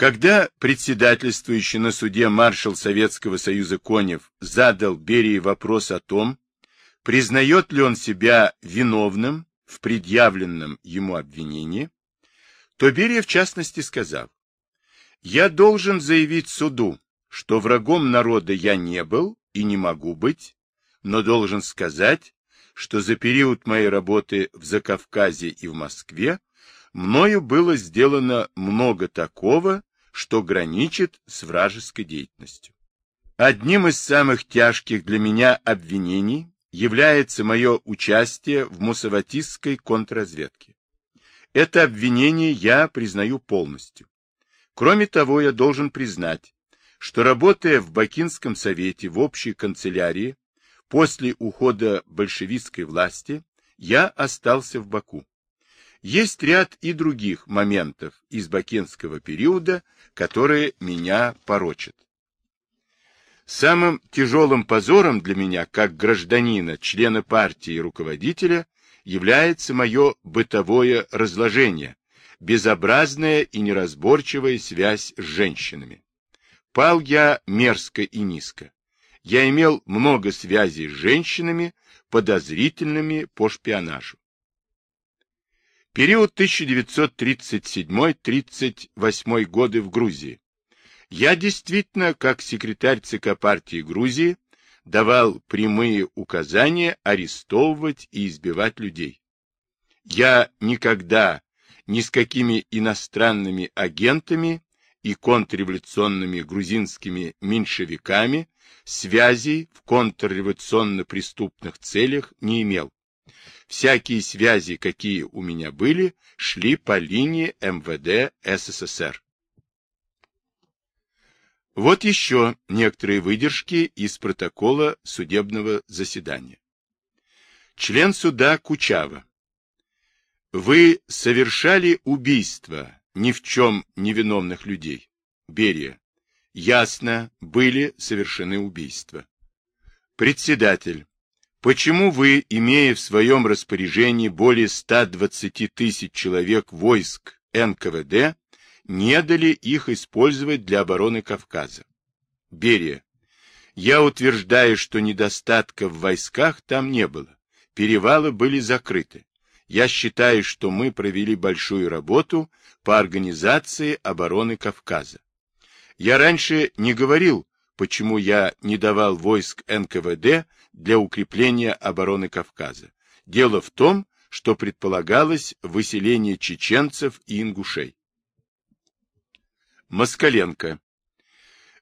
Когда председательствующий на суде маршал Советского Союза Конев задал Берии вопрос о том, признает ли он себя виновным в предъявленном ему обвинении, то Берия в частности сказал, «Я должен заявить суду, что врагом народа я не был и не могу быть, но должен сказать, что за период моей работы в Закавказье и в Москве мною было сделано много такого, что граничит с вражеской деятельностью. Одним из самых тяжких для меня обвинений является мое участие в мусаватистской контрразведке. Это обвинение я признаю полностью. Кроме того, я должен признать, что работая в Бакинском совете в общей канцелярии после ухода большевистской власти, я остался в Баку. Есть ряд и других моментов из бакинского периода, которые меня порочат. Самым тяжелым позором для меня, как гражданина, члена партии и руководителя, является мое бытовое разложение, безобразная и неразборчивая связь с женщинами. Пал я мерзко и низко. Я имел много связей с женщинами, подозрительными по шпионажу. Период 1937-38 годы в Грузии. Я действительно, как секретарь ЦК партии Грузии, давал прямые указания арестовывать и избивать людей. Я никогда ни с какими иностранными агентами и контрреволюционными грузинскими меньшевиками связей в контрреволюционно-преступных целях не имел. Всякие связи, какие у меня были, шли по линии МВД СССР. Вот еще некоторые выдержки из протокола судебного заседания. Член суда Кучава. Вы совершали убийство ни в чем невиновных людей. Берия. Ясно, были совершены убийства. Председатель. Почему вы, имея в своем распоряжении более 120 тысяч человек войск НКВД, не дали их использовать для обороны Кавказа? Берия. Я утверждаю, что недостатка в войсках там не было. Перевалы были закрыты. Я считаю, что мы провели большую работу по организации обороны Кавказа. Я раньше не говорил, почему я не давал войск НКВД для укрепления обороны Кавказа. Дело в том, что предполагалось выселение чеченцев и ингушей. Москаленко.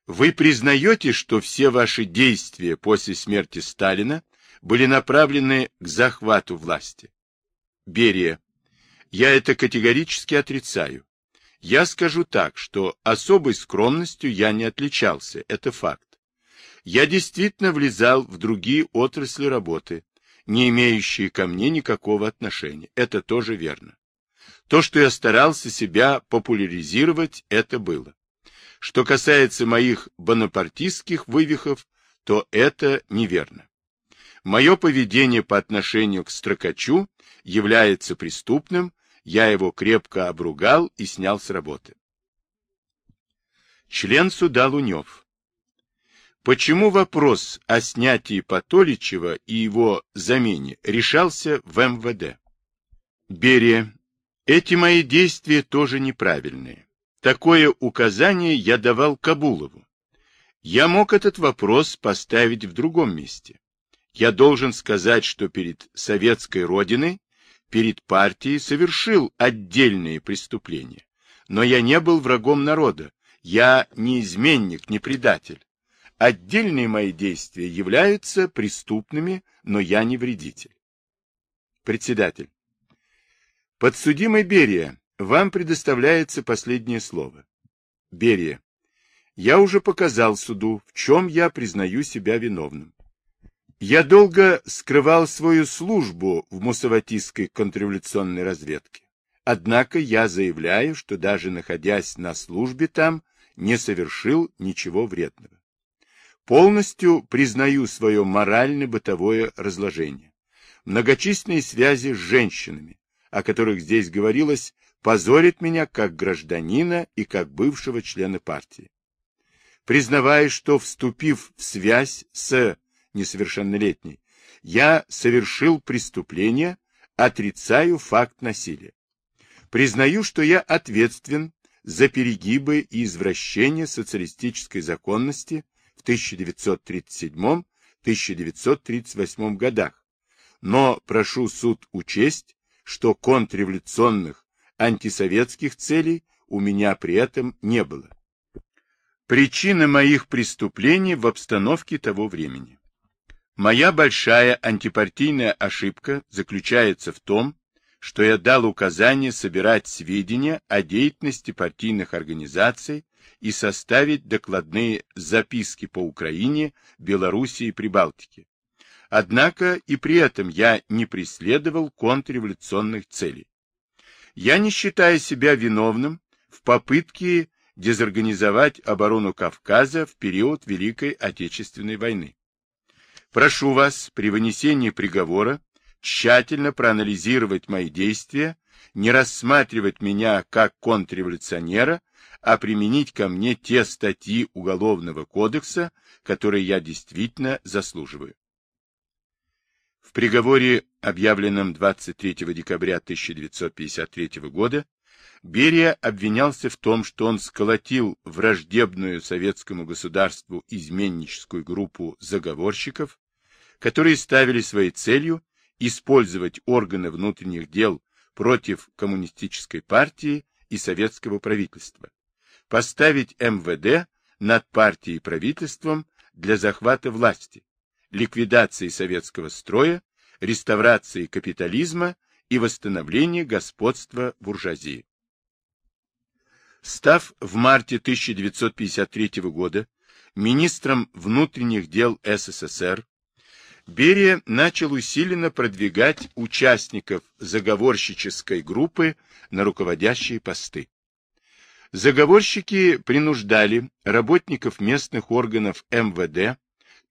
Вы признаете, что все ваши действия после смерти Сталина были направлены к захвату власти? Берия. Я это категорически отрицаю. Я скажу так, что особой скромностью я не отличался, это факт. Я действительно влезал в другие отрасли работы, не имеющие ко мне никакого отношения. Это тоже верно. То, что я старался себя популяризировать, это было. Что касается моих бонапартистских вывихов, то это неверно. Мое поведение по отношению к Строкачу является преступным, я его крепко обругал и снял с работы. Член суда Лунев. Почему вопрос о снятии Патоличева и его замене решался в МВД? Берия. Эти мои действия тоже неправильные. Такое указание я давал Кабулову. Я мог этот вопрос поставить в другом месте. Я должен сказать, что перед советской родиной перед партией совершил отдельные преступления. Но я не был врагом народа. Я не изменник, не предатель. Отдельные мои действия являются преступными, но я не вредитель. Председатель. Подсудимый Берия, вам предоставляется последнее слово. Берия. Я уже показал суду, в чем я признаю себя виновным. Я долго скрывал свою службу в мусаватистской контрреволюционной разведке. Однако я заявляю, что даже находясь на службе там, не совершил ничего вредного. Полностью признаю свое морально-бытовое разложение. Многочисленные связи с женщинами, о которых здесь говорилось, позорит меня как гражданина и как бывшего члена партии. Признавая, что, вступив в связь с несовершеннолетней, я совершил преступление, отрицаю факт насилия. Признаю, что я ответственен за перегибы и извращения социалистической законности в 1937-1938 годах, но прошу суд учесть, что контрреволюционных антисоветских целей у меня при этом не было. Причина моих преступлений в обстановке того времени. Моя большая антипартийная ошибка заключается в том, что я дал указание собирать сведения о деятельности партийных организаций и составить докладные записки по Украине, Белоруссии и Прибалтике. Однако и при этом я не преследовал контрреволюционных целей. Я не считаю себя виновным в попытке дезорганизовать оборону Кавказа в период Великой Отечественной войны. Прошу вас при вынесении приговора тщательно проанализировать мои действия, не рассматривать меня как контрреволюционера, а применить ко мне те статьи Уголовного кодекса, которые я действительно заслуживаю. В приговоре, объявленном 23 декабря 1953 года, Берия обвинялся в том, что он сколотил враждебную советскому государству изменническую группу заговорщиков, которые ставили своей целью использовать органы внутренних дел против коммунистической партии и советского правительства, поставить МВД над партией и правительством для захвата власти, ликвидации советского строя, реставрации капитализма и восстановления господства буржуазии. Став в марте 1953 года министром внутренних дел СССР, Берия начал усиленно продвигать участников заговорщической группы на руководящие посты. Заговорщики принуждали работников местных органов МВД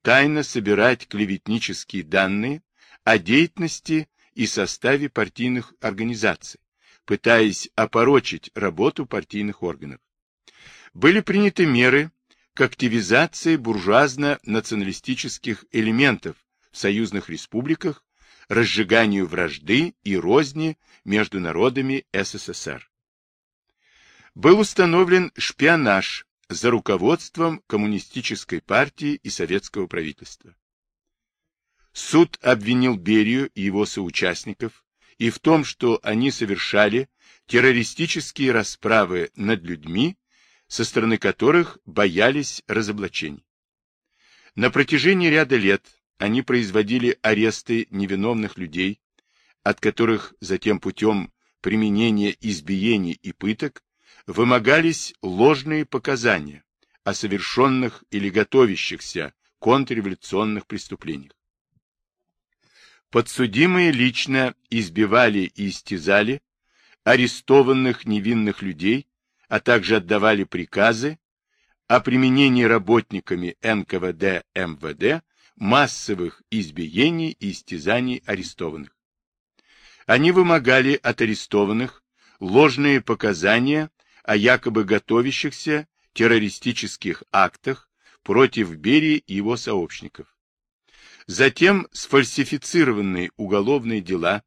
тайно собирать клеветнические данные о деятельности и составе партийных организаций, пытаясь опорочить работу партийных органов. Были приняты меры к активизации буржуазно-националистических элементов в союзных республиках, разжиганию вражды и розни между народами СССР. Был установлен шпионаж за руководством Коммунистической партии и советского правительства. Суд обвинил Берию и его соучастников и в том, что они совершали террористические расправы над людьми, со стороны которых боялись разоблачений. На протяжении ряда лет они производили аресты невиновных людей, от которых затем путем применения избиений и пыток вымогались ложные показания о совершенных или готовящихся контрреволюционных преступлениях. Подсудимые лично избивали и истязали арестованных невинных людей, а также отдавали приказы о применении работниками НКВД МВД массовых избиений и истязаний арестованных. Они вымогали от арестованных ложные показания о якобы готовящихся террористических актах против Берии и его сообщников. Затем сфальсифицированные уголовные дела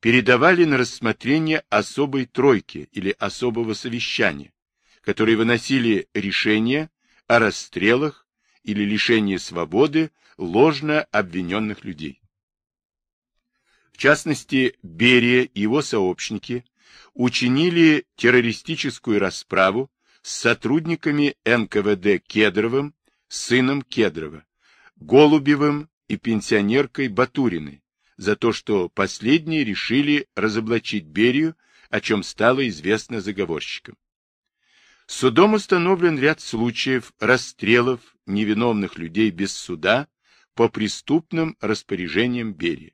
передавали на рассмотрение особой тройки или особого совещания, которые выносили решения о расстрелах или лишении свободы ложно обвиненных людей. В частности, Берия и его сообщники учинили террористическую расправу с сотрудниками НКВД Кедровым, сыном Кедрова, Голубевым и пенсионеркой Батуриной, за то, что последние решили разоблачить Берию, о чем стало известно заговорщикам. Судом установлен ряд случаев расстрелов невиновных людей без суда по преступным распоряжениям Берии.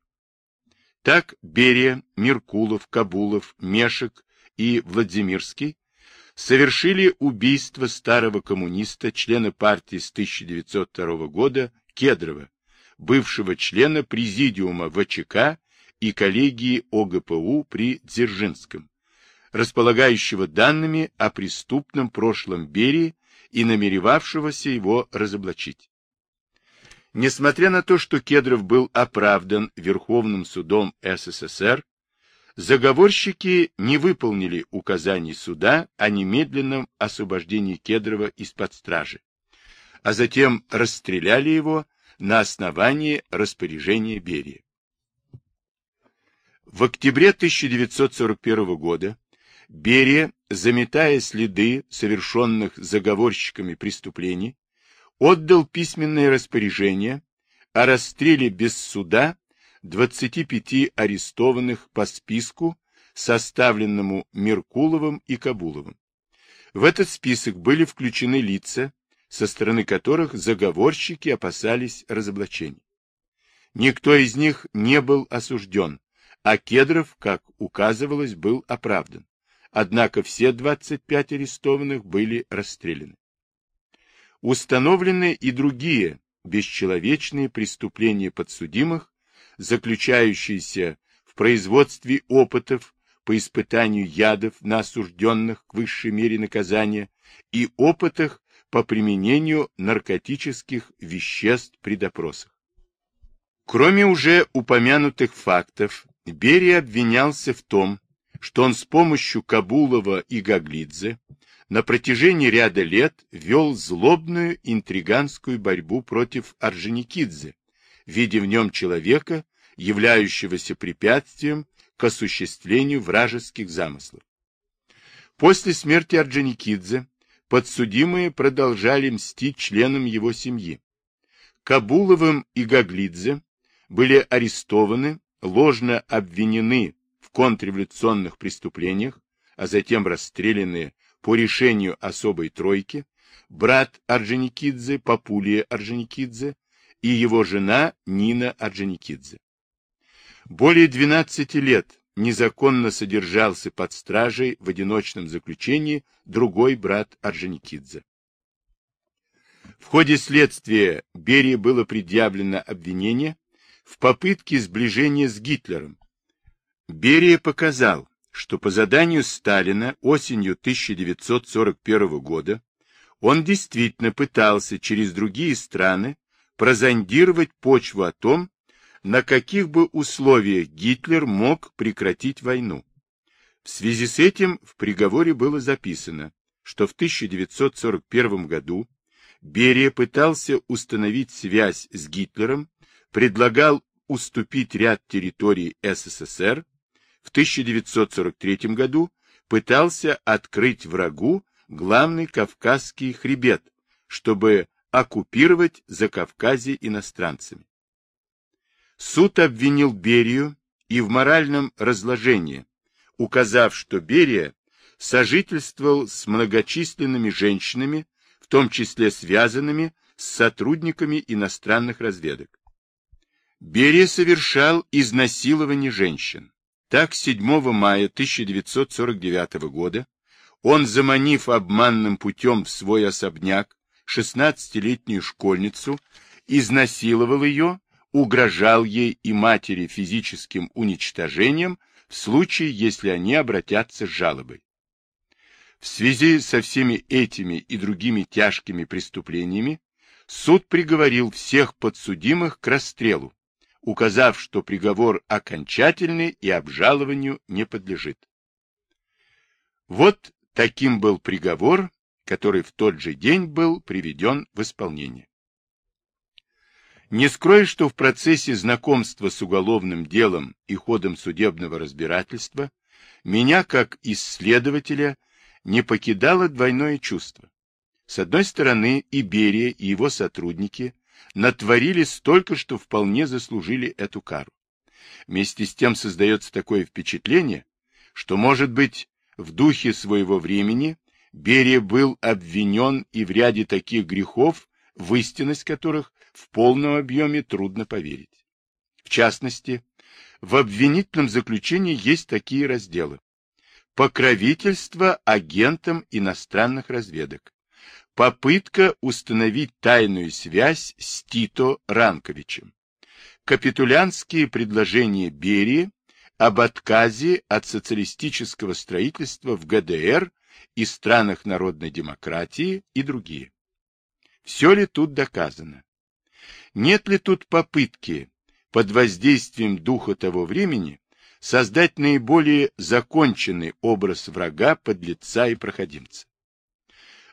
Так Берия, Меркулов, Кабулов, Мешек и Владимирский совершили убийство старого коммуниста, члена партии с 1902 года Кедрова, бывшего члена президиума ВЧК и коллегии ОГПУ при Дзержинском, располагающего данными о преступном прошлом Берии и намеревавшегося его разоблачить. Несмотря на то, что Кедров был оправдан Верховным судом СССР, заговорщики не выполнили указаний суда о немедленном освобождении Кедрова из-под стражи, а затем расстреляли его на основании распоряжения Берии. В октябре 1941 года Берия, заметая следы совершенных заговорщиками преступлений, отдал письменное распоряжение о расстреле без суда 25 арестованных по списку, составленному Меркуловым и Кабуловым. В этот список были включены лица, со стороны которых заговорщики опасались разоблачений. Никто из них не был осужден, а Кедров, как указывалось, был оправдан. Однако все 25 арестованных были расстреляны. Установлены и другие бесчеловечные преступления подсудимых, заключающиеся в производстве опытов по испытанию ядов на осужденных к высшей мере наказания и опытах по применению наркотических веществ при допросах. Кроме уже упомянутых фактов, Берия обвинялся в том, что он с помощью Кабулова и Гаглидзе на протяжении ряда лет вел злобную интриганскую борьбу против Орджоникидзе, видя в нем человека, являющегося препятствием к осуществлению вражеских замыслов. После смерти Орджоникидзе подсудимые продолжали мстить членам его семьи. Кабуловым и Гаглидзе были арестованы, ложно обвинены в контрреволюционных преступлениях, а затем расстреляны по решению особой тройки, брат Орджоникидзе, Папулия Орджоникидзе и его жена Нина Орджоникидзе. Более 12 лет незаконно содержался под стражей в одиночном заключении другой брат Орджоникидзе. В ходе следствия Берии было предъявлено обвинение в попытке сближения с Гитлером. Берия показал, что по заданию Сталина осенью 1941 года он действительно пытался через другие страны прозондировать почву о том, на каких бы условиях Гитлер мог прекратить войну. В связи с этим в приговоре было записано, что в 1941 году Берия пытался установить связь с Гитлером, предлагал уступить ряд территорий СССР, в 1943 году пытался открыть врагу главный Кавказский хребет, чтобы оккупировать Закавказье иностранцами. Суд обвинил Берию и в моральном разложении, указав, что Берия сожительствовал с многочисленными женщинами, в том числе связанными с сотрудниками иностранных разведок. Берия совершал изнасилование женщин. Так, 7 мая 1949 года он, заманив обманным путем в свой особняк 16-летнюю школьницу, изнасиловал ее, угрожал ей и матери физическим уничтожением в случае, если они обратятся с жалобой. В связи со всеми этими и другими тяжкими преступлениями суд приговорил всех подсудимых к расстрелу, указав, что приговор окончательный и обжалованию не подлежит. Вот таким был приговор, который в тот же день был приведен в исполнение. Не скрою, что в процессе знакомства с уголовным делом и ходом судебного разбирательства меня, как исследователя, не покидало двойное чувство. С одной стороны, Иберия и его сотрудники натворили столько, что вполне заслужили эту кару. Вместе с тем создается такое впечатление, что, может быть, в духе своего времени Берия был обвинен и в ряде таких грехов, в истинность которых в полном объеме трудно поверить. В частности, в обвинительном заключении есть такие разделы. Покровительство агентам иностранных разведок, Попытка установить тайную связь с Тито Ранковичем. Капитулянские предложения Берии об отказе от социалистического строительства в ГДР и странах народной демократии и другие. Все ли тут доказано? Нет ли тут попытки под воздействием духа того времени создать наиболее законченный образ врага, подлеца и проходимца?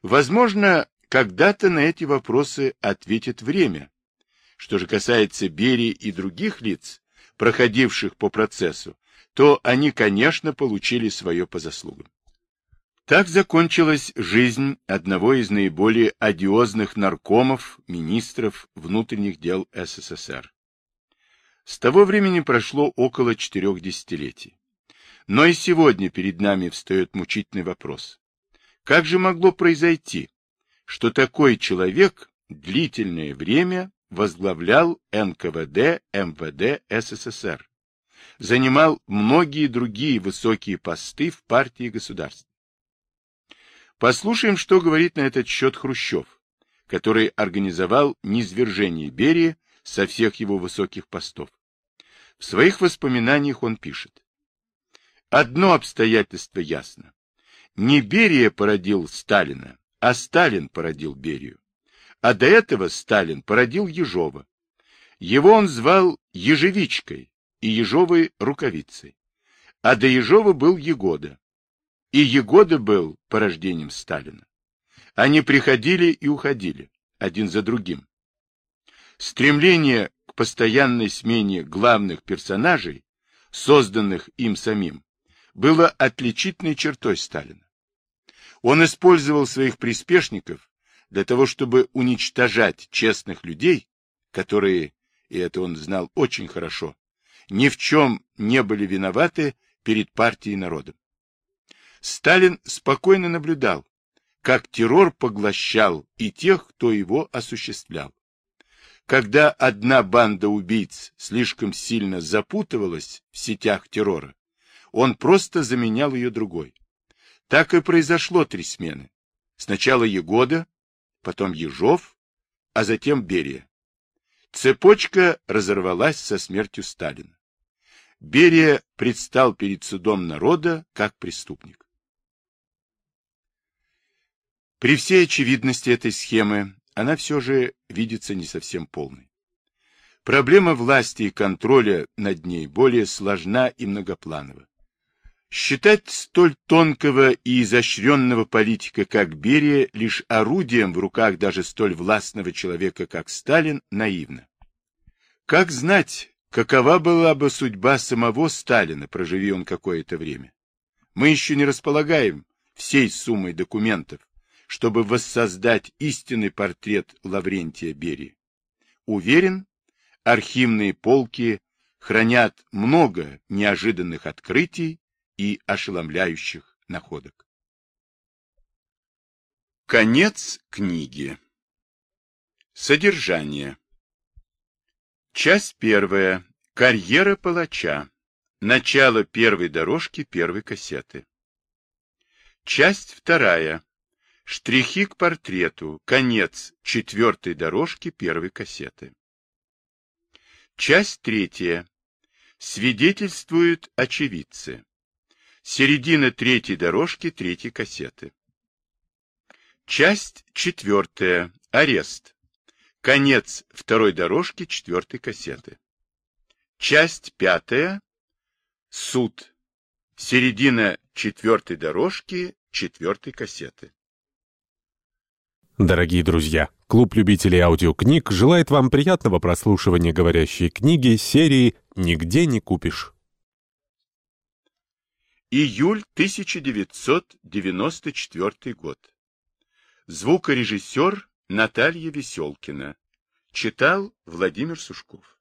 Возможно, когда-то на эти вопросы ответит время. Что же касается Берии и других лиц, проходивших по процессу, то они, конечно, получили свое по заслугам. Так закончилась жизнь одного из наиболее одиозных наркомов, министров внутренних дел СССР. С того времени прошло около четырех десятилетий. Но и сегодня перед нами встает мучительный вопрос. Как же могло произойти, что такой человек длительное время возглавлял НКВД МВД СССР, занимал многие другие высокие посты в партии и государстве? Послушаем, что говорит на этот счет Хрущев, который организовал низвержение Берии со всех его высоких постов. В своих воспоминаниях он пишет. Одно обстоятельство ясно. Не Берия породил Сталина, а Сталин породил Берию. А до этого Сталин породил Ежова. Его он звал Ежевичкой и Ежовой рукавицей. А до Ежова был Егода. И Егода был порождением Сталина. Они приходили и уходили, один за другим. Стремление к постоянной смене главных персонажей, созданных им самим, было отличительной чертой Сталина. Он использовал своих приспешников для того, чтобы уничтожать честных людей, которые, и это он знал очень хорошо, ни в чем не были виноваты перед партией и народом. Сталин спокойно наблюдал, как террор поглощал и тех, кто его осуществлял. Когда одна банда убийц слишком сильно запутывалась в сетях террора, он просто заменял ее другой. Так и произошло три смены. Сначала Егода, потом Ежов, а затем Берия. Цепочка разорвалась со смертью Сталина. Берия предстал перед судом народа как преступник. При всей очевидности этой схемы она все же видится не совсем полной. Проблема власти и контроля над ней более сложна и многопланова. Считать столь тонкого и изощренного политика, как Берия, лишь орудием в руках даже столь властного человека, как Сталин, наивно. Как знать, какова была бы судьба самого Сталина, проживи он какое-то время? Мы еще не располагаем всей суммой документов, чтобы воссоздать истинный портрет Лаврентия Берии. Уверен, архивные полки хранят много неожиданных открытий и ошеломляющих находок. Конец книги. Содержание. Часть первая. Карьера палача. Начало первой дорожки первой кассеты. Часть вторая. Штрихи к портрету. Конец четвертой дорожки первой кассеты. Часть третья. Свидетельствуют очевидцы. Середина третьей дорожки третьей кассеты. Часть четвертая. Арест. Конец второй дорожки четвертой кассеты. Часть пятая. Суд. Середина четвертой дорожки четвертой кассеты. Дорогие друзья, клуб любителей аудиокниг желает вам приятного прослушивания говорящей книги серии «Нигде не купишь». Июль 1994 год. Звукорежиссер Наталья Веселкина. Читал Владимир Сушков.